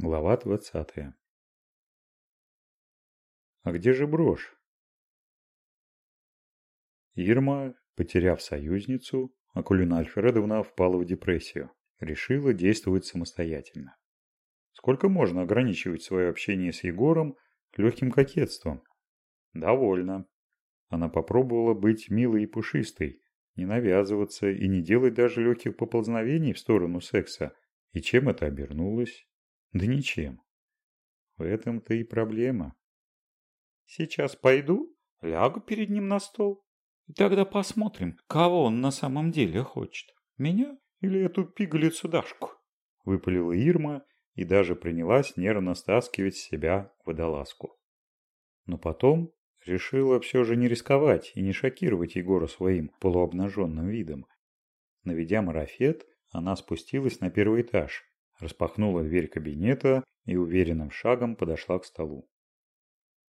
Глава двадцатая. А где же брошь? Ирма, потеряв союзницу, Акулина Альфредовна впала в депрессию. Решила действовать самостоятельно. Сколько можно ограничивать свое общение с Егором легким кокетством? Довольно. Она попробовала быть милой и пушистой, не навязываться и не делать даже легких поползновений в сторону секса. И чем это обернулось? Да ничем. В этом-то и проблема. Сейчас пойду, лягу перед ним на стол. И тогда посмотрим, кого он на самом деле хочет. Меня или эту пигалицу Дашку? Выпалила Ирма и даже принялась нервно стаскивать с себя водолазку. Но потом решила все же не рисковать и не шокировать Егора своим полуобнаженным видом. Наведя марафет, она спустилась на первый этаж распахнула дверь кабинета и уверенным шагом подошла к столу.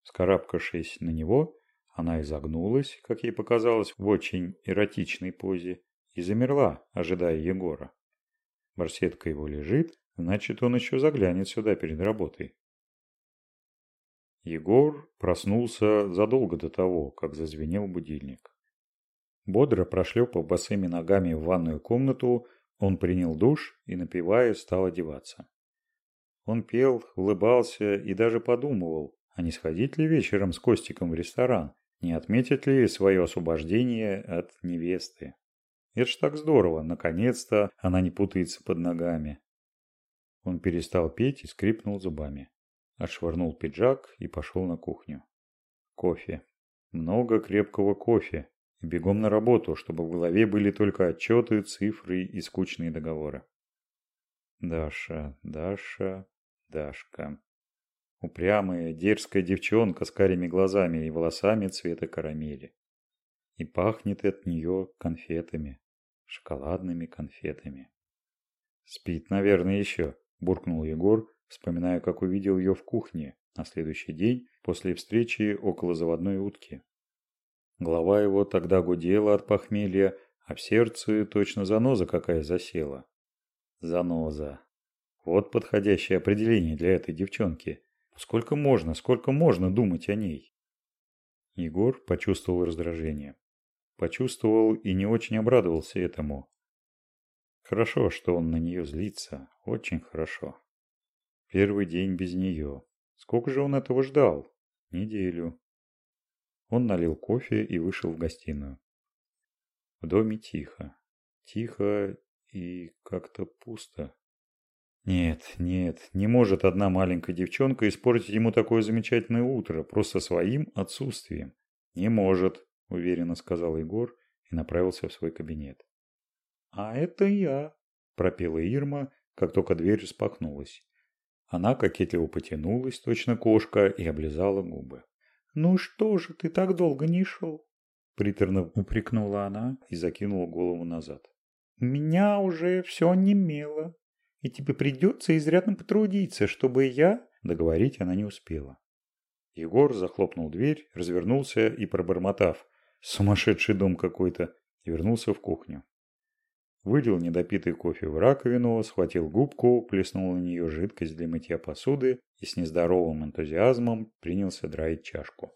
Скарабкавшись на него, она изогнулась, как ей показалось, в очень эротичной позе, и замерла, ожидая Егора. Барсетка его лежит, значит, он еще заглянет сюда перед работой. Егор проснулся задолго до того, как зазвенел будильник. Бодро прошлепав босыми ногами в ванную комнату, он принял душ и, напивая, стал одеваться. Он пел, улыбался и даже подумывал, а не сходить ли вечером с Костиком в ресторан, не отметить ли свое освобождение от невесты. Это ж так здорово, наконец-то она не путается под ногами. Он перестал петь и скрипнул зубами. Отшвырнул пиджак и пошел на кухню. Кофе. Много крепкого кофе бегом на работу, чтобы в голове были только отчеты, цифры и скучные договоры. Даша, Даша, Дашка. Упрямая, дерзкая девчонка с карими глазами и волосами цвета карамели. И пахнет от нее конфетами, шоколадными конфетами. «Спит, наверное, еще», – буркнул Егор, вспоминая, как увидел ее в кухне на следующий день после встречи около заводной утки. Голова его тогда гудела от похмелья, а в сердце точно заноза какая засела. Заноза. Вот подходящее определение для этой девчонки. Сколько можно, сколько можно думать о ней? Егор почувствовал раздражение. Почувствовал и не очень обрадовался этому. Хорошо, что он на нее злится. Очень хорошо. Первый день без нее. Сколько же он этого ждал? Неделю. Он налил кофе и вышел в гостиную. В доме тихо. Тихо и как-то пусто. Нет, нет, не может одна маленькая девчонка испортить ему такое замечательное утро просто своим отсутствием. Не может, уверенно сказал Егор и направился в свой кабинет. А это я, пропела Ирма, как только дверь распахнулась. Она кокетливо потянулась, точно кошка, и облизала губы. «Ну что же ты так долго не шел?» Приторно упрекнула она и закинула голову назад. «Меня уже все немело, и тебе придется изрядно потрудиться, чтобы я...» Договорить она не успела. Егор захлопнул дверь, развернулся и, пробормотав «Сумасшедший дом какой-то!» вернулся в кухню. Вылил недопитый кофе в раковину, схватил губку, плеснул на нее жидкость для мытья посуды и с нездоровым энтузиазмом принялся драить чашку.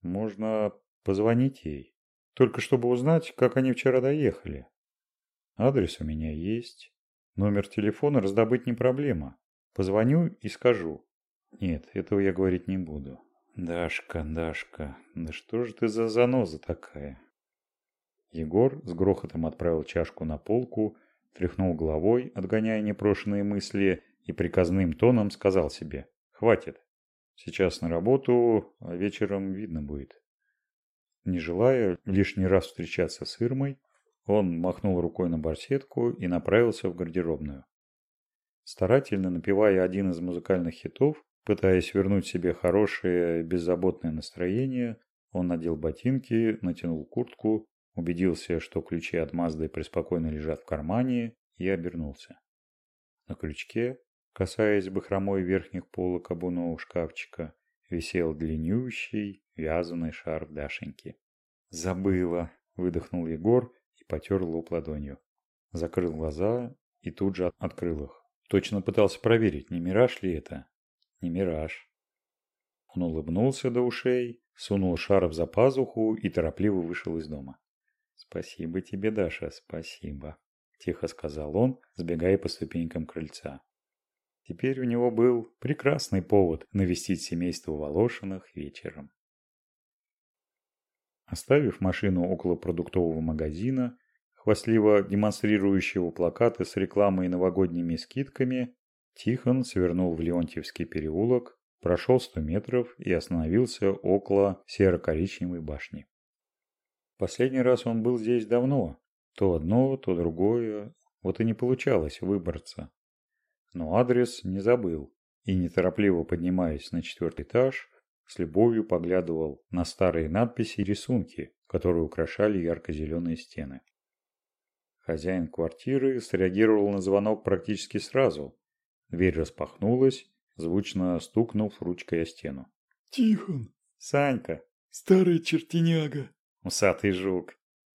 Можно позвонить ей, только чтобы узнать, как они вчера доехали. Адрес у меня есть. Номер телефона раздобыть не проблема. Позвоню и скажу. Нет, этого я говорить не буду. Дашка, Дашка, да что же ты за заноза такая? Егор с грохотом отправил чашку на полку, тряхнул головой, отгоняя непрошенные мысли, и приказным тоном сказал себе «Хватит. Сейчас на работу, а вечером видно будет». Не желая лишний раз встречаться с Ирмой, он махнул рукой на барсетку и направился в гардеробную. Старательно напевая один из музыкальных хитов, пытаясь вернуть себе хорошее, беззаботное настроение, он надел ботинки, натянул куртку убедился, что ключи от Мазды преспокойно лежат в кармане, и обернулся. На крючке, касаясь бахромой верхних полок обувного шкафчика, висел длиннющий вязаный шарф Дашеньки. «Забыла!» – выдохнул Егор и потер лоб ладонью. Закрыл глаза и тут же открыл их. Точно пытался проверить, не мираж ли это. Не мираж. Он улыбнулся до ушей, сунул шаров за пазуху и торопливо вышел из дома. «Спасибо тебе, Даша, спасибо», – тихо сказал он, сбегая по ступенькам крыльца. Теперь у него был прекрасный повод навестить семейство Волошиных вечером. Оставив машину около продуктового магазина, хвастливо демонстрирующего плакаты с рекламой и новогодними скидками, Тихон свернул в Леонтьевский переулок, прошел 100 метров и остановился около серо-коричневой башни. Последний раз он был здесь давно. То одно, то другое. Вот и не получалось выбраться. Но адрес не забыл. И неторопливо поднимаясь на четвертый этаж, с любовью поглядывал на старые надписи и рисунки, которые украшали ярко-зеленые стены. Хозяин квартиры среагировал на звонок практически сразу. Дверь распахнулась, звучно стукнув ручкой о стену. «Тихон!» «Санька!» «Старый чертеняга!» «Усатый жук!»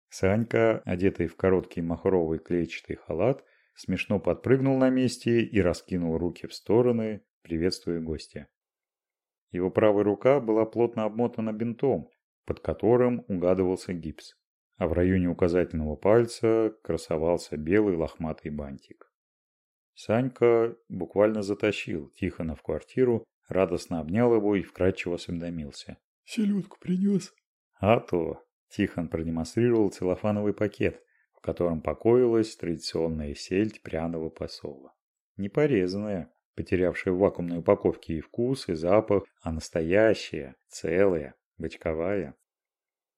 Санька, одетый в короткий махровый клетчатый халат, смешно подпрыгнул на месте и раскинул руки в стороны, приветствуя гостя. Его правая рука была плотно обмотана бинтом, под которым угадывался гипс а в районе указательного пальца красовался белый лохматый бантик. Санька буквально затащил Тихона в квартиру, радостно обнял его и вкрадчиво осведомился. «Селедку принес?» «А то!» Тихон продемонстрировал целлофановый пакет, в котором покоилась традиционная сельдь пряного посола. Не порезанная, потерявшая в вакуумной упаковке и вкус, и запах, а настоящая, целая, бочковая.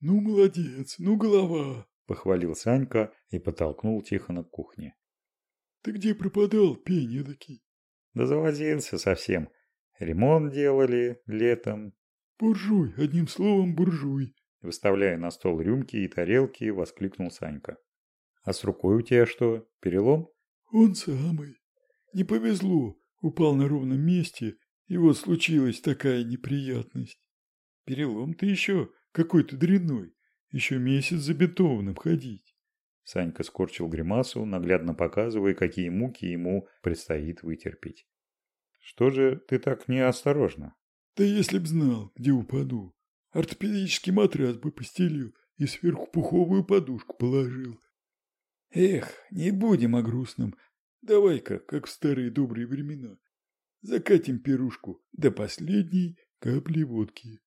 «Ну, молодец, ну, голова!» – похвалил Санька и подтолкнул Тихона к кухне. «Ты где пропадал, пень эдакий?» «Да завозился совсем. Ремонт делали летом». «Буржуй, одним словом, буржуй!» Выставляя на стол рюмки и тарелки, воскликнул Санька. «А с рукой у тебя что, перелом?» «Он самый. Не повезло, упал на ровном месте, и вот случилась такая неприятность. Перелом ты еще какой ты дрянной. Еще месяц за бетонным ходить. Санька скорчил гримасу, наглядно показывая, какие муки ему предстоит вытерпеть. Что же ты так неосторожно? Да если б знал, где упаду. Ортопедический матрас бы постелил и сверху пуховую подушку положил. Эх, не будем о грустном. Давай-ка, как в старые добрые времена, закатим пирушку до последней капли водки.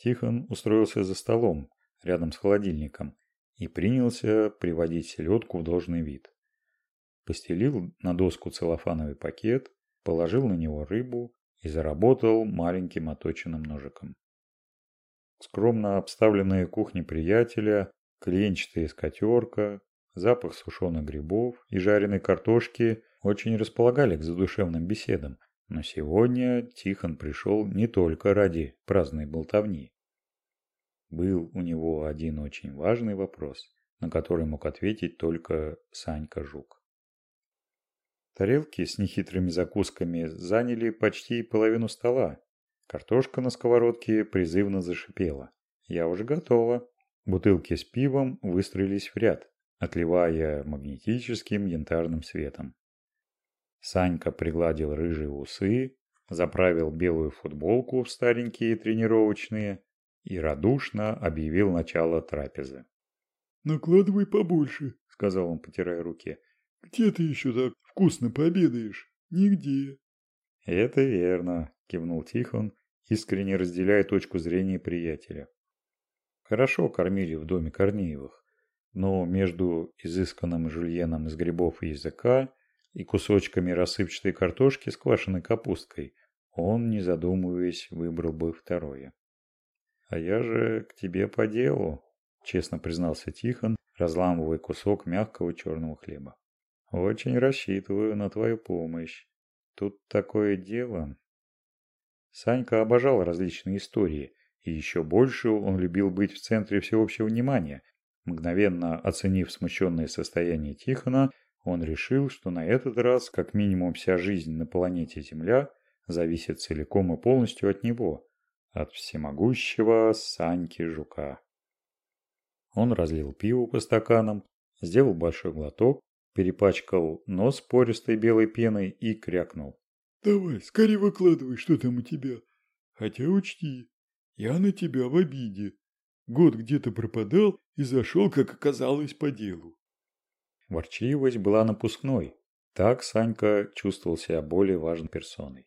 Тихон устроился за столом, рядом с холодильником, и принялся приводить селедку в должный вид. Постелил на доску целлофановый пакет, положил на него рыбу и заработал маленьким оточенным ножиком. Скромно обставленная кухня приятеля, клеенчатая скатерка, запах сушеных грибов и жареной картошки очень располагали к задушевным беседам, но сегодня Тихон пришел не только ради праздной болтовни. Был у него один очень важный вопрос, на который мог ответить только Санька Жук. Тарелки с нехитрыми закусками заняли почти половину стола. Картошка на сковородке призывно зашипела. «Я уже готова». Бутылки с пивом выстроились в ряд, отливая магнетическим янтарным светом. Санька пригладил рыжие усы, заправил белую футболку в старенькие тренировочные и радушно объявил начало трапезы. «Накладывай побольше», — сказал он, потирая руки. «Где ты еще так вкусно пообедаешь? Нигде». «Это верно», — кивнул Тихон, искренне разделяя точку зрения приятеля. Хорошо кормили в доме Корнеевых, но между изысканным жульеном из грибов и языка и кусочками рассыпчатой картошки с квашеной капусткой, он, не задумываясь, выбрал бы второе. «А я же к тебе по делу», – честно признался Тихон, разламывая кусок мягкого черного хлеба. «Очень рассчитываю на твою помощь. Тут такое дело». Санька обожал различные истории, и еще больше он любил быть в центре всеобщего внимания. Мгновенно оценив смущенное состояние Тихона, он решил, что на этот раз как минимум вся жизнь на планете Земля зависит целиком и полностью от него, от всемогущего Саньки Жука. Он разлил пиво по стаканам, сделал большой глоток, перепачкал нос пористой белой пеной и крякнул. «Давай, скорее выкладывай, что там у тебя. Хотя учти, я на тебя в обиде. Год где-то пропадал и зашел, как оказалось, по делу». Ворчливость была напускной. Так Санька чувствовал себя более важной персоной.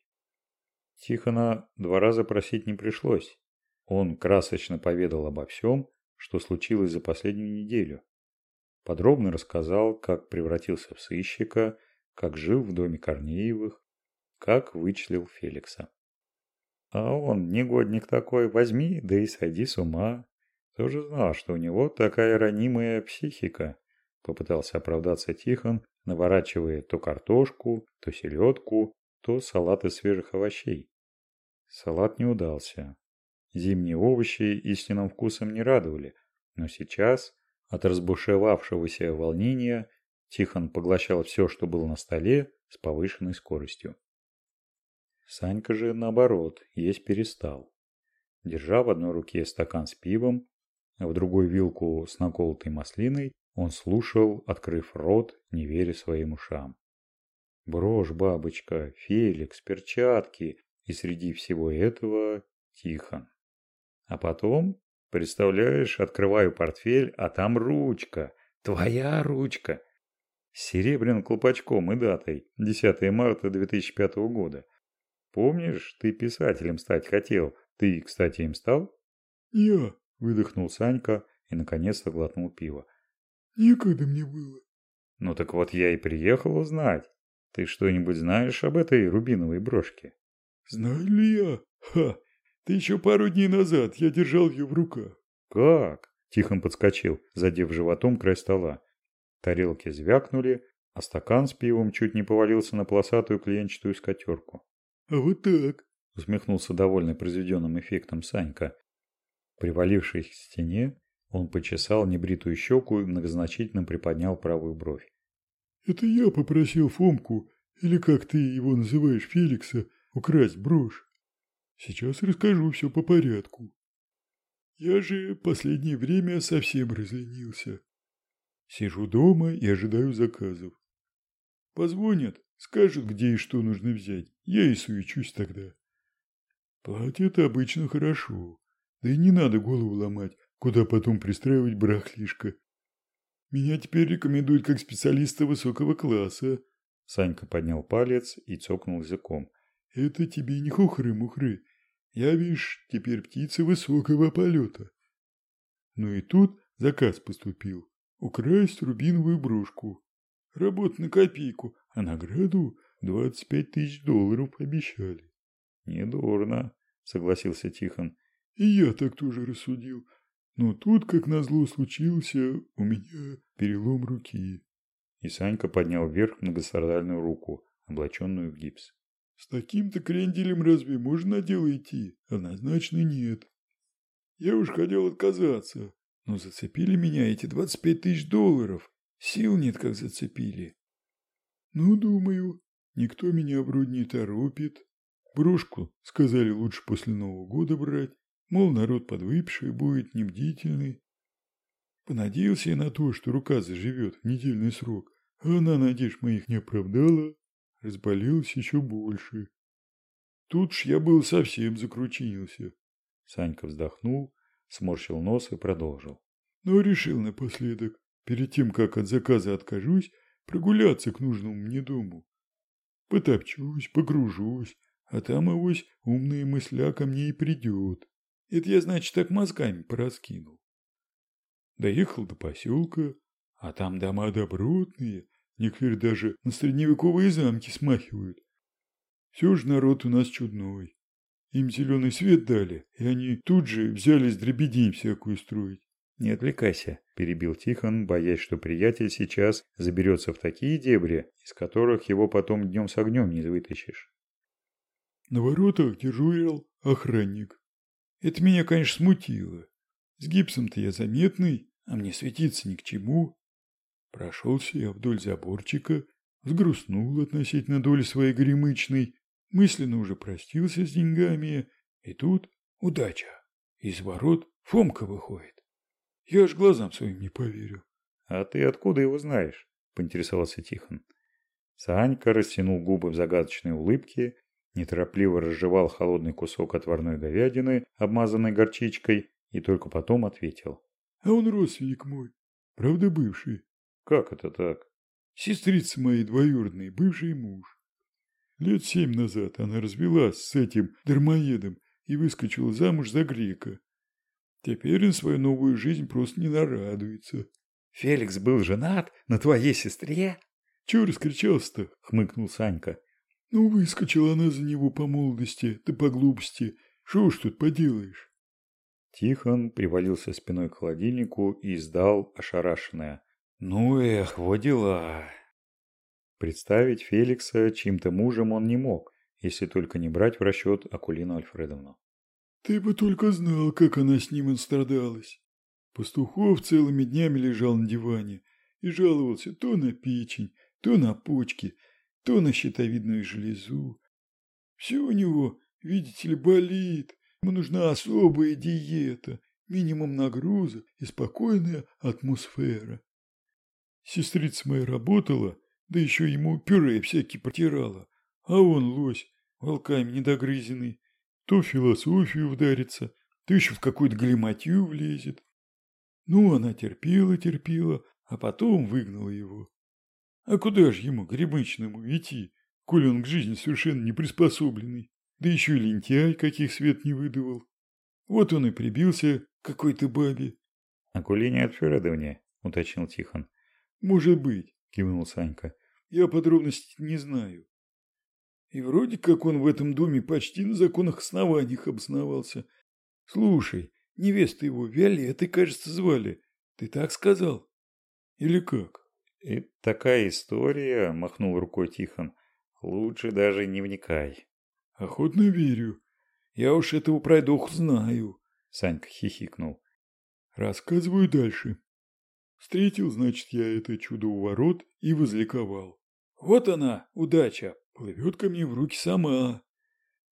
Тихона два раза просить не пришлось. Он красочно поведал обо всем, что случилось за последнюю неделю. Подробно рассказал, как превратился в сыщика, как жил в доме Корнеевых, как вычислил Феликса. А он, негодник такой, возьми, да и сойди с ума. Тоже знал, что у него такая ранимая психика. Попытался оправдаться Тихон, наворачивая то картошку, то селедку, то салат из свежих овощей. Салат не удался. Зимние овощи истинным вкусом не радовали, но сейчас, от разбушевавшегося волнения, Тихон поглощал все, что было на столе, с повышенной скоростью. Санька же, наоборот, есть перестал. Держа в одной руке стакан с пивом, а в другой вилку с наколотой маслиной, он слушал, открыв рот, не веря своим ушам. Брошь, бабочка, Феликс, перчатки, и среди всего этого Тихон. А потом, представляешь, открываю портфель, а там ручка. Твоя ручка. С серебряным колпачком и датой. 10 марта 2005 года. Помнишь, ты писателем стать хотел. Ты, кстати, им стал? Я, выдохнул Санька и наконец-то глотнул пиво. Некогда мне было. Ну так вот я и приехал узнать. Ты что-нибудь знаешь об этой рубиновой брошке? Знаю ли я? Ха! Ты еще пару дней назад я держал ее в руках. Как? Тихон подскочил, задев животом край стола. Тарелки звякнули, а стакан с пивом чуть не повалился на полосатую клиенчатую скатерку. А вот так, усмехнулся довольный произведенным эффектом Санька. Привалившись к стене, он почесал небритую щеку и многозначительно приподнял правую бровь. «Это я попросил Фомку, или как ты его называешь, Феликса, украсть брошь. Сейчас расскажу все по порядку. Я же последнее время совсем разленился. Сижу дома и ожидаю заказов. Позвонят, скажут, где и что нужно взять. Я и суечусь тогда. Платят обычно хорошо. Да и не надо голову ломать, куда потом пристраивать барахлишко. Меня теперь рекомендуют как специалиста высокого класса. Санька поднял палец и цокнул языком. Это тебе не хухры-мухры. Я, видишь, теперь птица высокого полета. Ну и тут заказ поступил. Украсть рубиновую брошку. Работа на копейку, а награду 25 тысяч долларов обещали. Недурно, согласился Тихон. И я так тоже рассудил. Но тут, как назло случился, у меня перелом руки. И Санька поднял вверх многострадальную руку, облаченную в гипс. С таким-то кренделем разве можно на дело идти? Однозначно нет. Я уж хотел отказаться, но зацепили меня эти 25 тысяч долларов. Сил нет, как зацепили. Ну, думаю, никто меня вроде не торопит. Брошку, сказали, лучше после Нового года брать. Мол, народ подвыпивший будет, небдительный. Понадеялся я на то, что рука заживет в недельный срок, а она надежд моих не оправдала разболелся еще больше. Тут ж я был совсем закручинился. Санька вздохнул, сморщил нос и продолжил. Но решил напоследок, перед тем, как от заказа откажусь, прогуляться к нужному мне дому. Потопчусь, погружусь, а там авось умная мысля ко мне и придет. Это я, значит, так мозгами пораскинул. Доехал до поселка, а там дома добротные, Некоторые даже на средневековые замки смахивают. Все же народ у нас чудной. Им зеленый свет дали, и они тут же взялись дребедень всякую строить. «Не отвлекайся», – перебил Тихон, боясь, что приятель сейчас заберется в такие дебри, из которых его потом днем с огнем не вытащишь. На воротах дежурил охранник. Это меня, конечно, смутило. С гипсом-то я заметный, а мне светиться ни к чему. Прошелся я вдоль заборчика, взгрустнул относительно доли своей горемычной, мысленно уже простился с деньгами, и тут удача. Из ворот Фомка выходит. Я аж глазам своим не поверю. А ты откуда его знаешь? – поинтересовался Тихон. Санька растянул губы в загадочной улыбке, неторопливо разжевал холодный кусок отварной говядины, обмазанной горчичкой, и только потом ответил. «А он родственник мой, правда бывший». «Как это так?» «Сестрица моей двоюродной, бывший муж. Лет семь назад она развелась с этим дармоедом и выскочила замуж за грека. Теперь он свою новую жизнь просто не нарадуется. «Феликс был женат на твоей сестре?» «Чего раскричался-то?» — хмыкнул Санька. «Ну, выскочила она за него по молодости, да по глупости. Что уж тут поделаешь?» Тихон привалился спиной к холодильнику и издал ошарашенное. «Ну эх, вот дела!» Представить Феликса чьим-то мужем он не мог, если только не брать в расчет Акулину Альфредовну. «Ты бы только знал, как она с ним страдалась. Пастухов целыми днями лежал на диване и жаловался то на печень, то на почки, то на щитовидную железу. Все у него, видите ли, болит. Ему нужна особая диета, минимум нагрузок и спокойная атмосфера. Сестрица моя работала, да еще ему пюре всякие протирала. А он, лось, волками недогрызенный, то в философию вдарится, то еще в какую-то галиматью влезет. Ну, она терпела, терпела, а потом выгнала его. А куда же ему, грибычному, идти, коли он к жизни совершенно не приспособленный, да еще и лентяй, каких свет не выдавал. Вот он и прибился к какой-то бабе. — А Кулине от Фередовне, — уточнил Тихон. — Может быть, — кивнул Санька. — Я подробностей не знаю. И вроде как он в этом доме почти на законных основаниях обосновался. Слушай, невеста его Виолеттой, кажется, звали. Ты так сказал? Или как? И такая история, махнул рукой Тихон. Лучше даже не вникай. Охотно верю. Я уж этого пройдоху знаю. Санька хихикнул. Рассказываю дальше. Встретил, значит, я это чудо у ворот и возликовал. Вот она, удача, плывет ко мне в руки сама.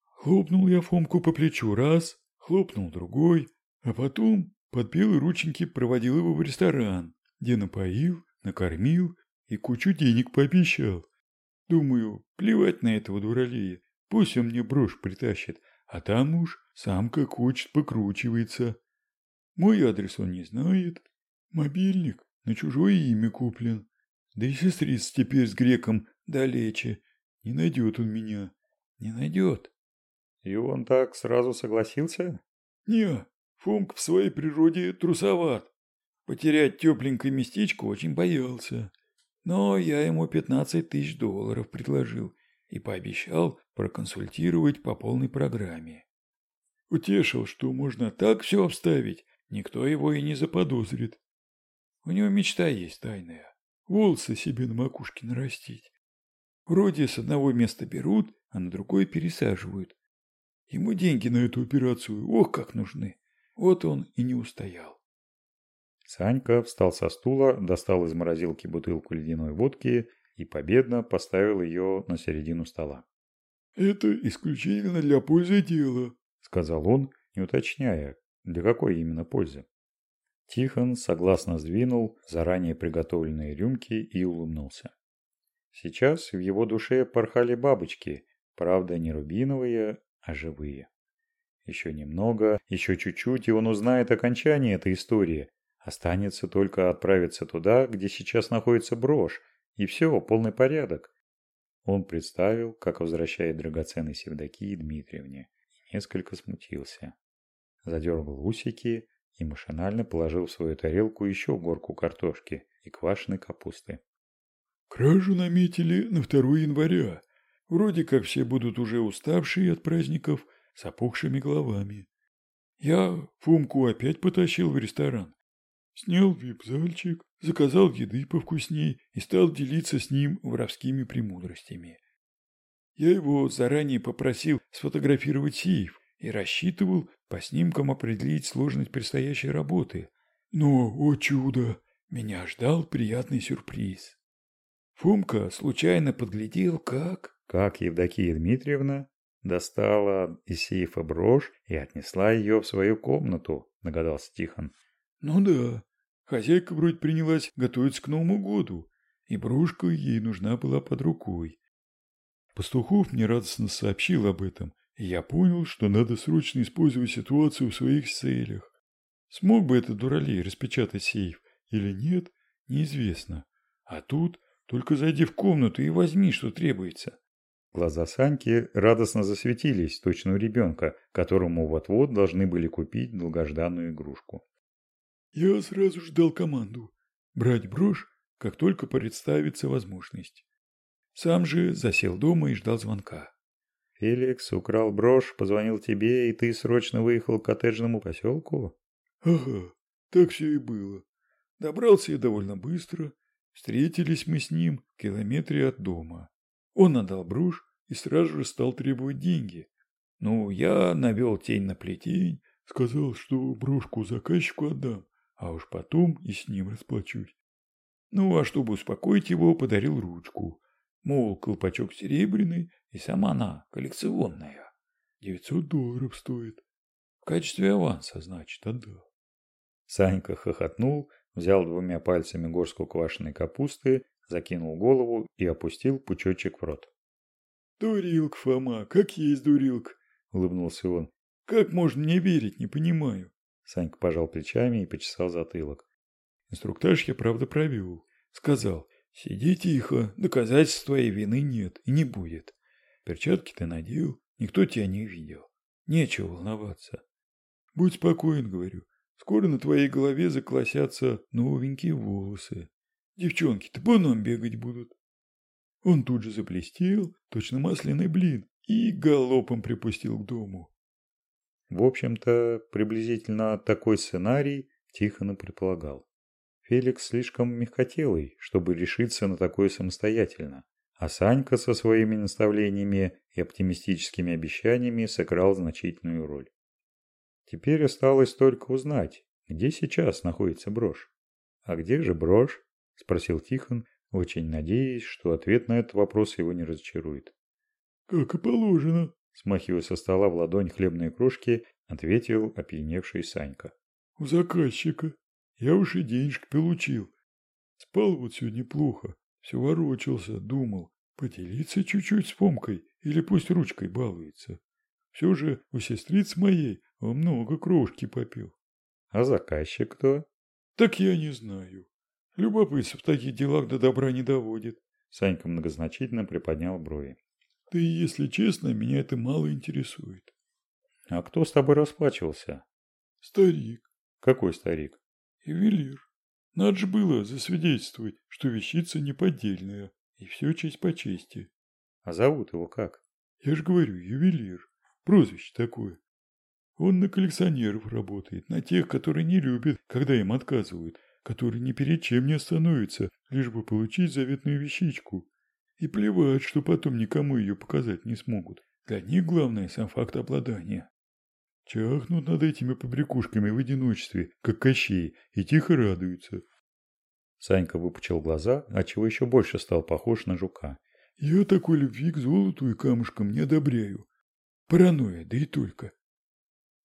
Хлопнул я Фомку по плечу раз, хлопнул другой, а потом под белые рученьки проводил его в ресторан, где напоил, накормил и кучу денег пообещал. Думаю, плевать на этого дуралея, пусть он мне брошь притащит, а там уж сам как хочет покручивается. Мой адрес он не знает, мобильник на чужое имя куплен, да и сестрица теперь с греком далече, не найдет он меня. Не найдет. И он так сразу согласился? Не, Фомк в своей природе трусоват. Потерять тепленькое местечко очень боялся. Но я ему 15 тысяч долларов предложил и пообещал проконсультировать по полной программе. Утешил, что можно так все обставить, никто его и не заподозрит. У него мечта есть тайная. Волосы себе на макушке нарастить. Вроде с одного места берут, а на другое пересаживают. Ему деньги на эту операцию, ох, как нужны. Вот он и не устоял. Санька встал со стула, достал из морозилки бутылку ледяной водки и победно поставил ее на середину стола. «Это исключительно для пользы дела», — сказал он, не уточняя, для какой именно пользы. Тихон согласно сдвинул заранее приготовленные рюмки и улыбнулся. Сейчас в его душе порхали бабочки, правда не рубиновые, а живые. Еще немного, еще чуть-чуть, и он узнает окончание этой истории. Останется только отправиться туда, где сейчас находится брошь, и все, полный порядок. Он представил, как возвращает драгоценный Севдокии Дмитриевне, и несколько смутился. Задергал усики и машинально положил в свою тарелку еще горку картошки и квашеной капусты. Кражу наметили на 2 января. Вроде как все будут уже уставшие от праздников, с опухшими головами. Я Фумку опять потащил в ресторан. Снял вип-зальчик, заказал еды повкусней и стал делиться с ним воровскими премудростями. Я его заранее попросил сфотографировать сейф и рассчитывал по снимкам определить сложность предстоящей работы. Но, о чудо, меня ждал приятный сюрприз. Фомка случайно подглядел, как... Как Евдокия Дмитриевна достала из сейфа брошь и отнесла ее в свою комнату, догадался Тихон. Ну да, хозяйка вроде принялась готовиться к Новому году. и брошка ей нужна была под рукой. Пастухов мне радостно сообщил об этом, и я понял, что надо срочно использовать ситуацию в своих целях. Смог бы этот дуралей распечатать сейф или нет, неизвестно. А тут только зайди в комнату и возьми, что требуется. Глаза Саньки радостно засветились, точно у ребенка, которому вот-вот должны были купить долгожданную игрушку. Я сразу ждал команду. Брать брошь, как только представится возможность. Сам же засел дома и ждал звонка. «Феликс украл брошь, позвонил тебе, и ты срочно выехал к коттеджному поселку?» «Ага, так все и было. Добрался я довольно быстро. Встретились мы с ним в километре от дома. Он отдал брошь и сразу же стал требовать деньги. Ну, я навел тень на плетень, сказал, что брошку заказчику отдам, а уж потом и с ним расплачусь. Ну, а чтобы успокоить его, подарил ручку. Мол, колпачок серебряный, и сама она коллекционная. Девятьсот долларов стоит. В качестве аванса, значит, отдал. Санька хохотнул, взял двумя пальцами горстку квашеной капусты, закинул голову и опустил пучочек в рот. «Дурилк, Фома, как есть дурилк!» – улыбнулся он. «Как можно мне верить, не понимаю?» Санька пожал плечами и почесал затылок. Инструктаж я, правда, провел. Сказал, сиди тихо, доказательств твоей вины нет и не будет. Перчатки ты надел, никто тебя не видел. Нечего волноваться. Будь спокоен, говорю. Скоро на твоей голове заколосятся новенькие волосы. Девчонки-то по бегать будут. Он тут же заплестел, точно масляный блин, и галопом припустил к дому. В общем-то, приблизительно такой сценарий Тихон и предполагал. Феликс слишком мягкотелый, чтобы решиться на такое самостоятельно, а Санька со своими наставлениями и оптимистическими обещаниями сыграл значительную роль. Теперь осталось только узнать, где сейчас находится брошь. А где же брошь? – спросил Тихон, очень надеясь, что ответ на этот вопрос его не разочарует. «Как и положено», – смахивая со стола в ладонь хлебные крошки, ответил опьяневший Санька. «У заказчика. Я уж и денежки получил. Спал вот сегодня плохо, все ворочался, думал, поделиться чуть-чуть с Помкой или пусть ручкой балуется. Все же у сестриц моей много крошки попил». «А заказчик кто?» «Так я не знаю. Любопытство в таких делах до добра не доводит. Санька многозначительно приподнял брови. Да и если честно, меня это мало интересует. А кто с тобой расплачивался? Старик. Какой старик? Ювелир. Надо же было засвидетельствовать, что вещица неподдельная, и все честь по чести. А зовут его как? Я же говорю, ювелир. Прозвище такое. Он на коллекционеров работает, на тех, которые не любят, когда им отказывают, который ни перед чем не остановится, лишь бы получить заветную вещичку. И плевать, что потом никому ее показать не смогут. Для них главное сам факт обладания. Чахнут над этими побрякушками в одиночестве, как Кощей, и тихо радуются. Санька выпучил глаза, отчего еще больше стал похож на жука. Я такой любви к золоту и камушкам не одобряю. Паранойя, да и только.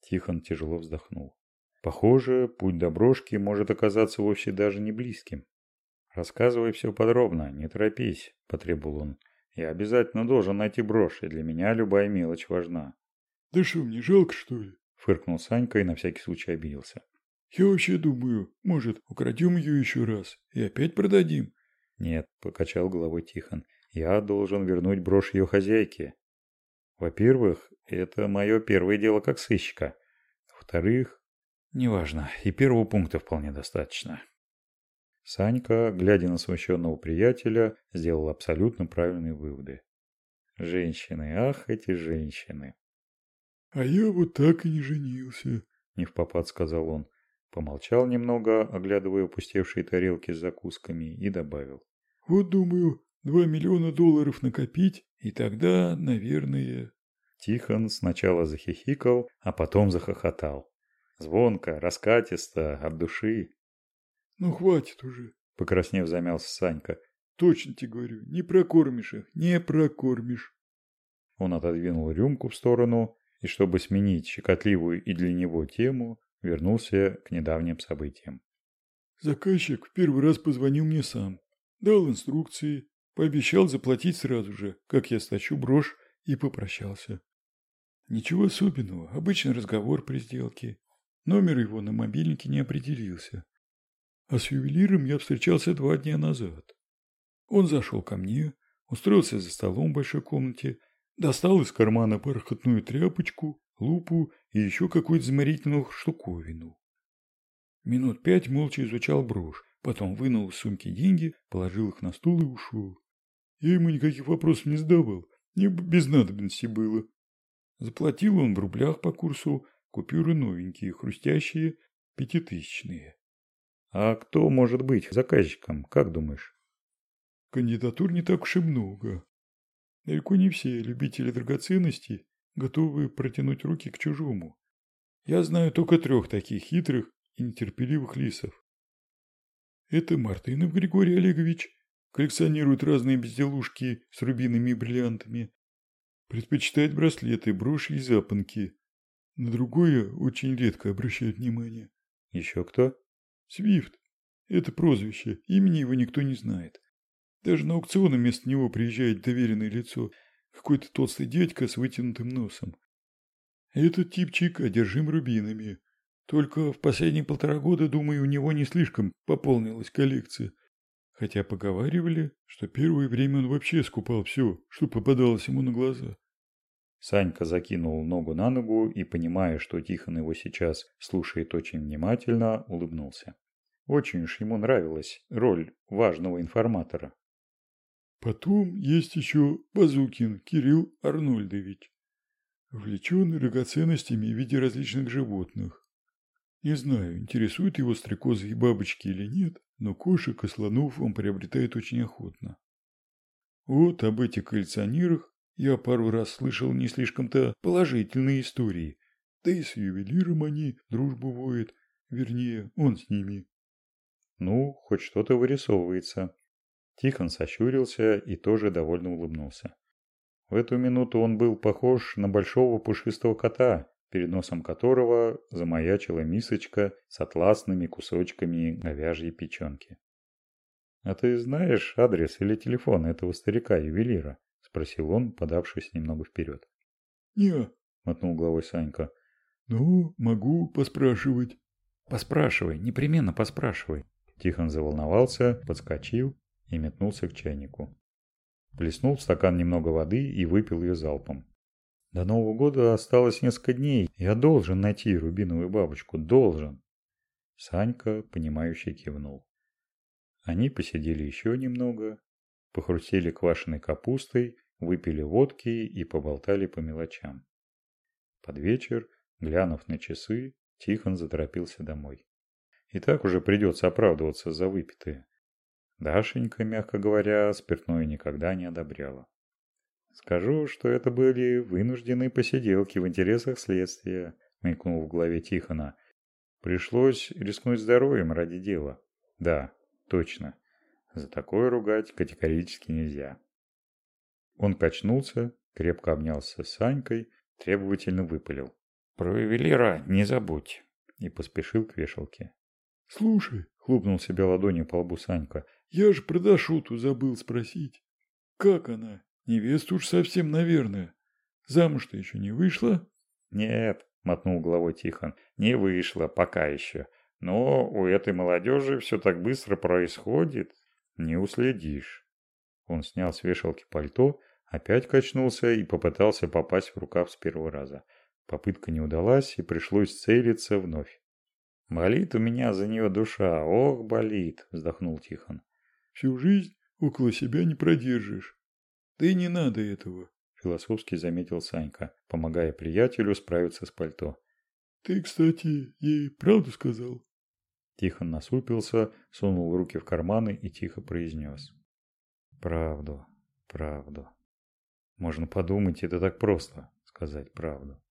Тихон тяжело вздохнул. Похоже, путь до брошки может оказаться вовсе даже не близким. «Рассказывай все подробно, не торопись», – потребовал он. «Я обязательно должен найти брошь, и для меня любая мелочь важна». «Да что, мне жалко, что ли?» – фыркнул Санька и на всякий случай обиделся. «Я вообще думаю, может, украдем ее еще раз и опять продадим?» «Нет», – покачал головой Тихон. «Я должен вернуть брошь ее хозяйке. Во-первых, это мое первое дело как сыщика. Во-вторых, Неважно, и первого пункта вполне достаточно. Санька, глядя на смущенного приятеля, сделал абсолютно правильные выводы. Женщины, ах, эти женщины. А я вот так и не женился, не в попад сказал он. Помолчал немного, оглядывая опустевшие тарелки с закусками, и добавил. Вот думаю, два миллиона долларов накопить, и тогда, наверное... Тихон сначала захихикал, а потом захохотал. Звонко, раскатисто, от души. «Ну, хватит уже», — покраснев замялся Санька. «Точно тебе говорю, не прокормишь их, не прокормишь». Он отодвинул рюмку в сторону и, чтобы сменить щекотливую и для него тему, вернулся к недавним событиям. Заказчик в первый раз позвонил мне сам. Дал инструкции, пообещал заплатить сразу же, как я стащу брошь, и попрощался. Ничего особенного, обычный разговор при сделке. Номер его на мобильнике не определился. А с ювелиром я встречался два дня назад. Он зашел ко мне, устроился за столом в большой комнате, достал из кармана бархатную тряпочку, лупу и еще какую-то заморительную штуковину. Минут пять молча изучал брошь, потом вынул из сумки деньги, положил их на стул и ушел. Я ему никаких вопросов не задавал, мне без надобности было. Заплатил он в рублях по курсу, купюры новенькие, хрустящие, пятитысячные. А кто может быть заказчиком, как думаешь? Кандидатур не так уж и много. Далеко не все любители драгоценностей готовы протянуть руки к чужому. Я знаю только трех таких хитрых и нетерпеливых лисов. Это Мартынов Григорий Олегович, коллекционирует разные безделушки с рубинами и бриллиантами, предпочитает браслеты, броши и запонки. На другое очень редко обращают внимание. Еще кто? Свифт. Это прозвище, имени его никто не знает. Даже на аукционы вместо него приезжает доверенное лицо, какой-то толстый дядька с вытянутым носом. Этот типчик одержим рубинами. Только в последние полтора года, думаю, у него не слишком пополнилась коллекция. Хотя поговаривали, что первое время он вообще скупал все, что попадалось ему на глаза. Санька закинул ногу на ногу и, понимая, что Тихон его сейчас слушает очень внимательно, улыбнулся. Очень уж ему нравилась роль важного информатора. Потом есть еще Базукин Кирилл Арнольдович. Увлеченный драгоценностями в виде различных животных. Не знаю, интересуют его стрекозы и бабочки или нет, но кошек и слонов он приобретает очень охотно. Вот об этих коллекционерах я пару раз слышал не слишком-то положительные истории. Да и с ювелиром они дружбу воют, вернее, он с ними. Ну, хоть что-то вырисовывается. Тихон сощурился и тоже довольно улыбнулся. В эту минуту он был похож на большого пушистого кота, перед носом которого замаячила мисочка с атласными кусочками говяжьей печенки. «А ты знаешь адрес или телефон этого старика-ювелира?» – спросил он, подавшись немного вперед. «Не», – мотнул головой Санька. «Ну, могу поспрашивать». «Поспрашивай, непременно поспрашивай». Тихон заволновался, подскочил и метнулся к чайнику. Плеснул в стакан немного воды и выпил ее залпом. До Нового года осталось несколько дней. Я должен найти рубиновую бабочку. Должен. Санька, понимающе кивнул. Они посидели еще немного, похрустели квашеной капустой, выпили водки и поболтали по мелочам. Под вечер, глянув на часы, Тихон заторопился домой. И так уже придется оправдываться за выпитое. Дашенька, мягко говоря, спиртное никогда не одобряла. Скажу, что это были вынужденные посиделки в интересах следствия, мелькнул в голове Тихона. Пришлось рискнуть здоровьем ради дела. Да, точно. За такое ругать категорически нельзя. Он качнулся, крепко обнялся с Санькой, требовательно выпалил. «Про ювелира не забудь!» и поспешил к вешалке. «Слушай», — хлопнул себя ладонью по лбу Санька, я ж про Дашуту забыл спросить. Как она? Невеста уж совсем, наверное. Замуж-то еще не вышла? Нет, мотнул головой Тихон, не вышла, пока еще. Но у этой молодежи все так быстро происходит, не уследишь. Он снял с вешалки пальто, опять качнулся и попытался попасть в рукав с первого раза. Попытка не удалась, и пришлось целиться вновь. «Болит у меня за нее душа, ох, болит!» – вздохнул Тихон. Всю жизнь около себя не продержишь. Да и не надо этого, философски заметил Санька, помогая приятелю справиться с пальто. Ты, кстати, ей правду сказал? Тихон насупился, сунул руки в карманы и тихо произнес. Правду, правду. Можно подумать, это так просто, сказать правду.